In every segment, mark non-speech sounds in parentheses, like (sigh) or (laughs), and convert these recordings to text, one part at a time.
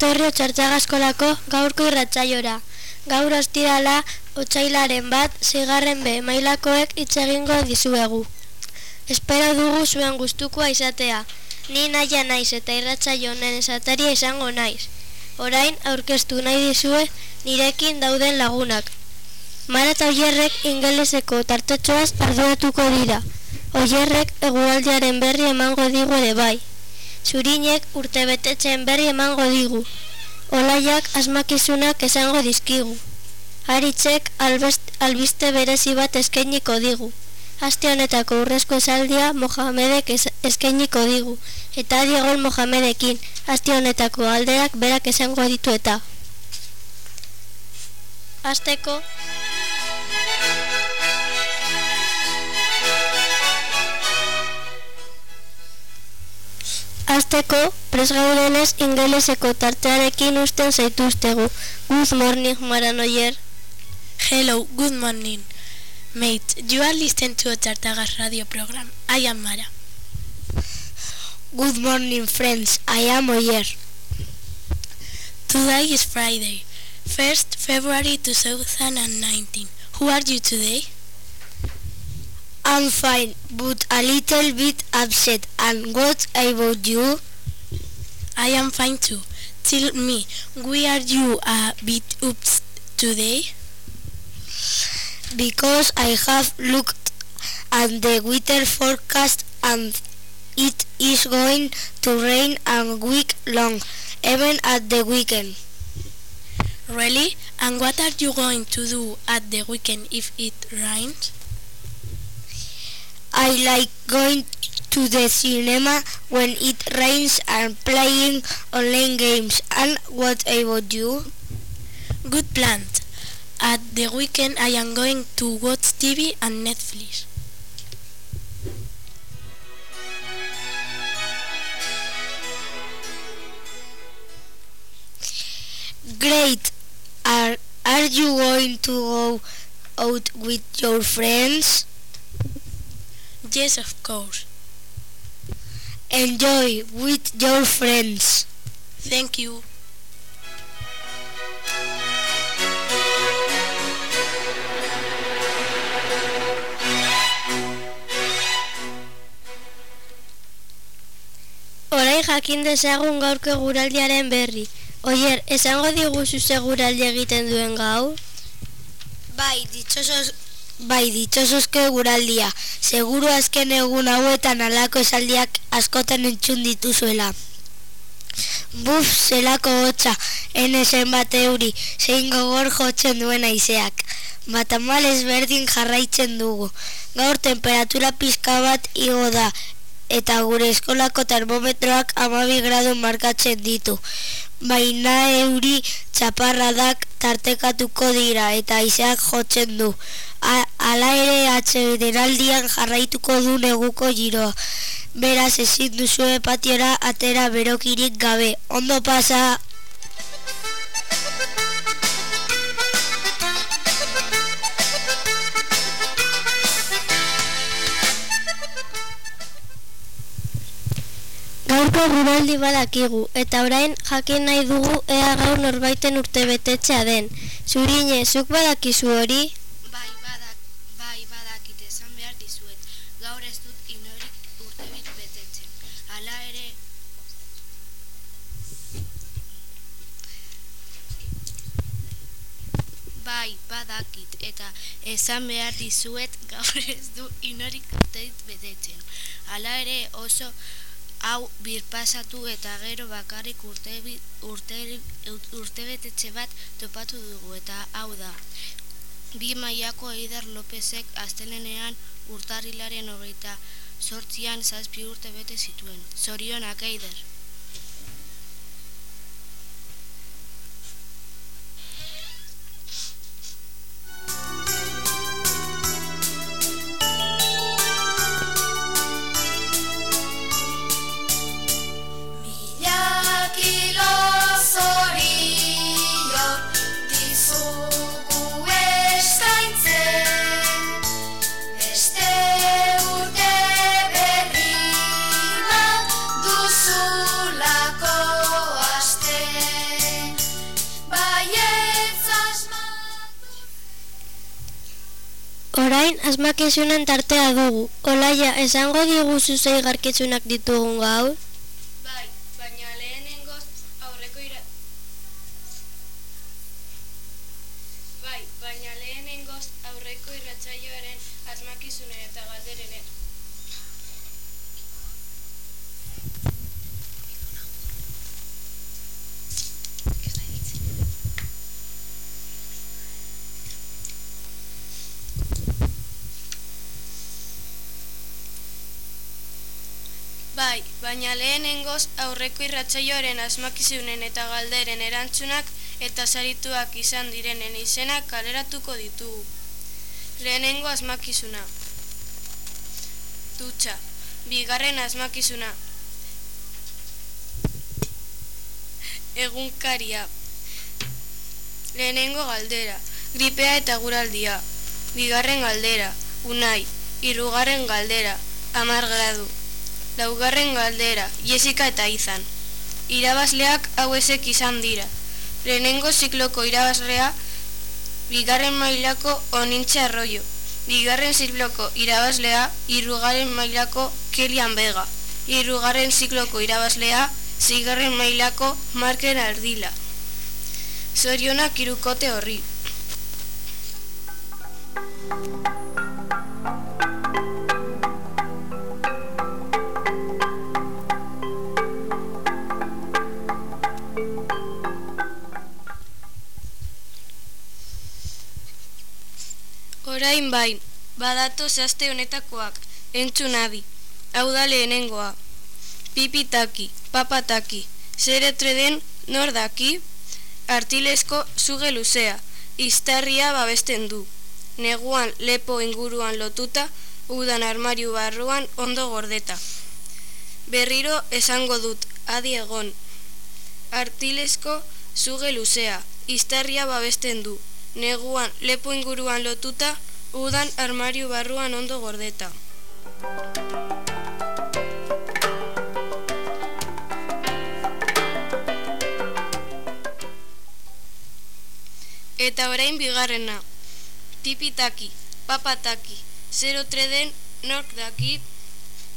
etorri otxartxagaskolako gaurko irratzaiora. Gaur ostirala, otxailaren bat, zigarren be, mailakoek hitz egingo dizuegu. Espero dugu zuen gustukoa izatea. Ni naia naiz eta irratzaio honen esateria izango naiz. Orain aurkeztu nahi dizue nirekin dauden lagunak. Mara eta oierrek ingeleseko tartetxoaz arduratuko dira. Oierrek egualdiaren berri emango digu ere bai. Zurinek urte betetzen berri emango digu. Olaiak asmakizunak esango dizkigu. Aritzek albest, albiste berezi bat eskainiko digu. Aste honetako urrezko esaldia Mohamedek es, eskainiko digu. Eta diegol Mohamedekin, aste honetako alderak berak esango ditu eta. Azteko... Azteko, presgaudenez ingeleseko tartearekin usten zaituztegu. Good morning, Maranoyer. Hello, good morning. Mate, you are listening to a Tartagas radio program. I am Mara. Good morning, friends. I am Oyer. Today is Friday, 1st February 2019. Who are you today? I'm fine, but a little bit upset. And what about you? I am fine too. Tell me, why are you a bit upset today? Because I have looked at the weather forecast and it is going to rain a week long, even at the weekend. Really? And what are you going to do at the weekend if it rains? I like going to the cinema when it rains and playing online games. And what about you? Good plan. At the weekend I am going to watch TV and Netflix. Great. Are, are you going to go out with your friends? Yes, of course. Enjoy with your friends. Thank you. Orain jakin dezagun gaurko guraldiaren berri. Oier, esango diguzu seguraldi egiten duen gaur? Bai, ditzosos, bai, ditzososke guraldia. Seguru azken egun hauetan alako esaldiak askotan entzun dituzuela. Buf, zelako hotza, enezen bat euri, zein gogor jotzen duen aizeak. Batamal ezberdin jarraitzen dugu. Gaur temperatura pizka bat igo da, eta gure eskolako termometroak amabi gradu markatzen ditu. Baina euri txaparradak tartekatuko dira eta aizeak jotzen du. Ala ere atxederaldian jarraituko du neguko giroa. Beraz ezin duzue patiora atera berokirik gabe. Ondo pasa... Gaurko guraldi badakigu, eta orain jakin nahi dugu ea gaur norbaiten urte betetzea den. Zurine, zuk badakizu hori? Bai, badak, bai, badakit esan behar dizuet. Gaur ez dut inorik urte bit betetzen. Hala ere... Bai, badakit, eta esan behar dizuet gaur (laughs) ez du inorik urte bit betetzen. Hala ere oso hau birpasatu eta gero bakarrik urte, urte, urte betetxe bat topatu dugu eta hau da. Bi mailako Eider Lopezek astelenean urtarrilaren hogeita sortzian zazpi urte bete zituen. Zorionak Eider. Asmakizunen tartea dugu. Olaia, esango diguzu zei garkizunak ditugun gaur? Bai, baina lehenengoz aurreko ira... Bai, baina lehenengoz aurreko irratsaioaren asmakizunen eta galderen Bai, baina lehenengoz aurreko irratsaioaren asmakizunen eta galderen erantzunak eta sarituak izan direnen izenak kaleratuko ditugu. Lehenengo asmakizuna. Dutxa. Bigarren asmakizuna. Egunkaria. Lehenengo galdera. Gripea eta guraldia. Bigarren galdera. Unai. Hirugarren galdera. Amar gradu. Laugarren galdera, Jessica eta Izan. Irabazleak hauezek izan dira. Lehenengo zikloko irabazlea, bigarren mailako onintxe arroio. Bigarren zikloko irabazlea, irugarren mailako Kelian Bega. Irugarren zikloko irabazlea, zigarren mailako Marken Ardila. Zorionak irukote horri. Orain bain, badato zazte honetakoak, entzun adi. Hau da lehenengoa. Pipitaki, papataki, zer etreden nor daki, artilesko zuge luzea, iztarria babesten du. Neguan lepo inguruan lotuta, udan armariu barruan ondo gordeta. Berriro esango dut, adi egon. Artilesko zuge luzea, iztarria babesten du. Neguan lepo inguruan lotuta, udan armariu barruan ondo gordeta. Eta orain bigarrena. Tipitaki, papataki, zero treden nork daki,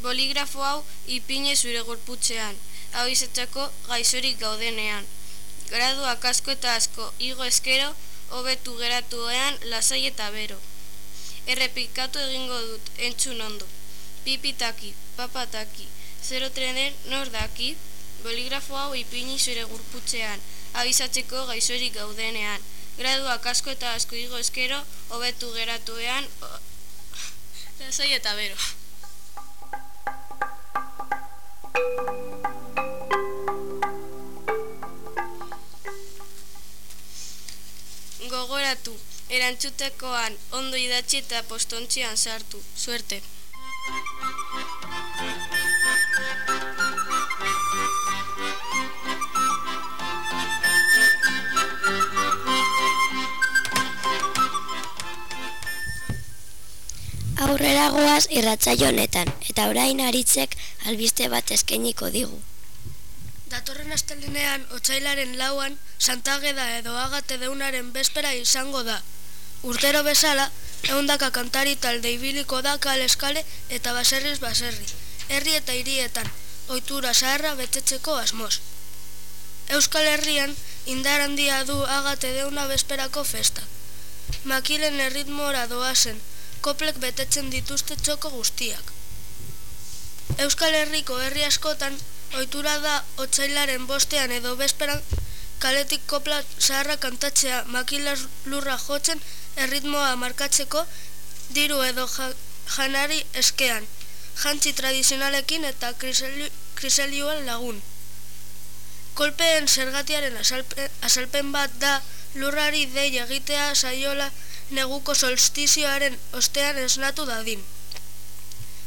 boligrafo hau ipine zure gorputzean, hau izatzako gaizorik gaudenean. Graduak asko eta asko, igo eskero, hobetu geratuean lasai eta bero. Errepikatu egingo dut, entzun ondo. Pipitaki, papataki, zero trenen nor daki, boligrafo hau ipini zure gurputzean, abizatzeko gaizorik gaudenean. Graduak asko eta asko igo eskero, hobetu geratuean, lasai (laughs) eta bero. Gogoratu, erantzutekoan ondo idatzi eta postontzian sartu. Suerte! Aurrera goaz irratzaio honetan, eta orain aritzek albiste bat eskainiko digu. Datorren astelenean, otsailaren lauan, Santageda edo agate deunaren bespera izango da. Urtero bezala, eundaka kantari talde ibiliko da kaleskale eta baserriz baserri. Herri eta hirietan, ohitura zaharra betetzeko asmoz. Euskal Herrian, indar handia du agate deuna besperako festa. Makilen erritmora doazen, koplek betetzen dituzte txoko guztiak. Euskal Herriko herri askotan, ohitura da otsailaren bostean edo besperan kaletik kopla zaharra kantatzea makila lurra jotzen erritmoa markatzeko diru edo ja, janari eskean, jantzi tradizionalekin eta kriseli, kriselioan lagun. Kolpeen zergatiaren azalpen, bat da lurrari dei egitea saiola neguko solstizioaren ostean esnatu dadin.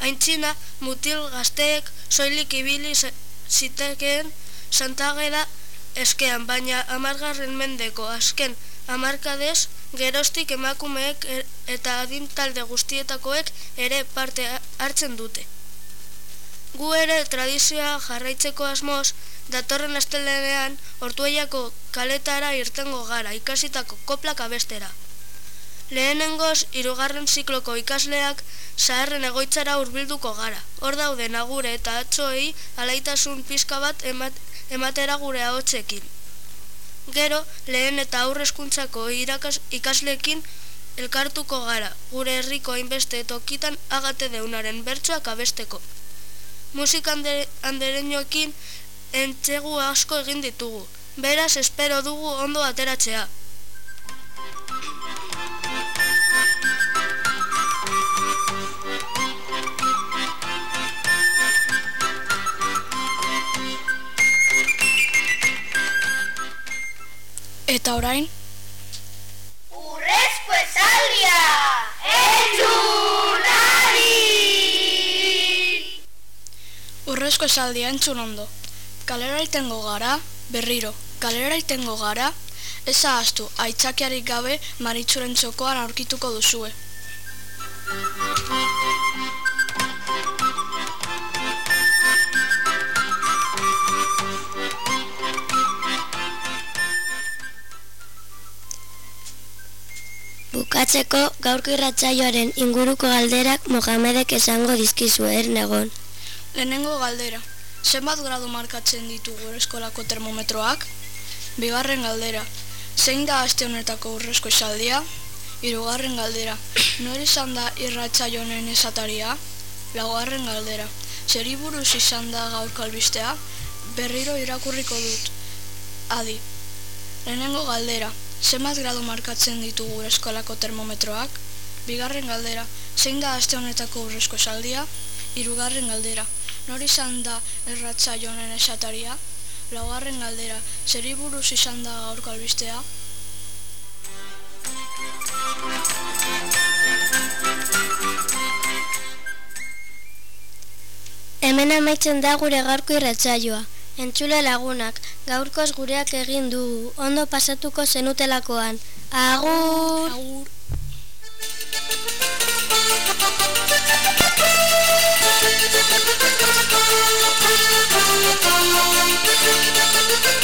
Aintzina, mutil gazteek soilik ibili zitekeen santageda eskean, baina amargarren mendeko azken amarkadez gerostik emakumeek er, eta adin talde guztietakoek ere parte hartzen dute. Gu ere tradizioa jarraitzeko asmoz, datorren astelenean ortueiako kaletara irtengo gara ikasitako koplak abestera. Lehenengoz, hirugarren zikloko ikasleak zaharren egoitzara hurbilduko gara. Hor daude nagure eta atzoei alaitasun pizka bat emat, ematera gure ahotsekin. Gero, lehen eta aurrezkuntzako ikaslekin elkartuko gara, gure herriko hainbeste tokitan agate deunaren bertsoak abesteko. Musika andereñoekin entzegu asko egin ditugu, beraz espero dugu ondo ateratzea. Eta orain, Urrezko esaldia! Entzunari! urrezko esaldia entzun ondo. Kalera itengo gara, berriro, kalera itengo gara, ez ahaztu, aitzakiarik gabe maritzuren txokoan aurkituko duzue. Bukatzeko gaurko irratsaioaren inguruko galderak Mohamedek esango dizkizu ernegon. Lehenengo galdera, zenbat gradu markatzen ditu gure eskolako termometroak? Bigarren galdera, zein da aste honetako urrezko esaldia? Hirugarren galdera, nor izan da irratsaio honen esataria? Laugarren galdera, zeri buruz izan da gaurko albistea? Berriro irakurriko dut. Adi, lehenengo galdera, zenbat gradu markatzen ditu gure eskolako termometroak? Bigarren galdera, zein da aste honetako urrezko esaldia? Hirugarren galdera, nor izan da erratzaio honen esataria? Laugarren galdera, zeri buruz izan da gaurko albistea? Hemen amaitzen da gure gaurko irratsaioa. Entzule lagunak, gaurkoz gureak egin dugu, ondo pasatuko zenutelakoan. Agur! Agur. Agur.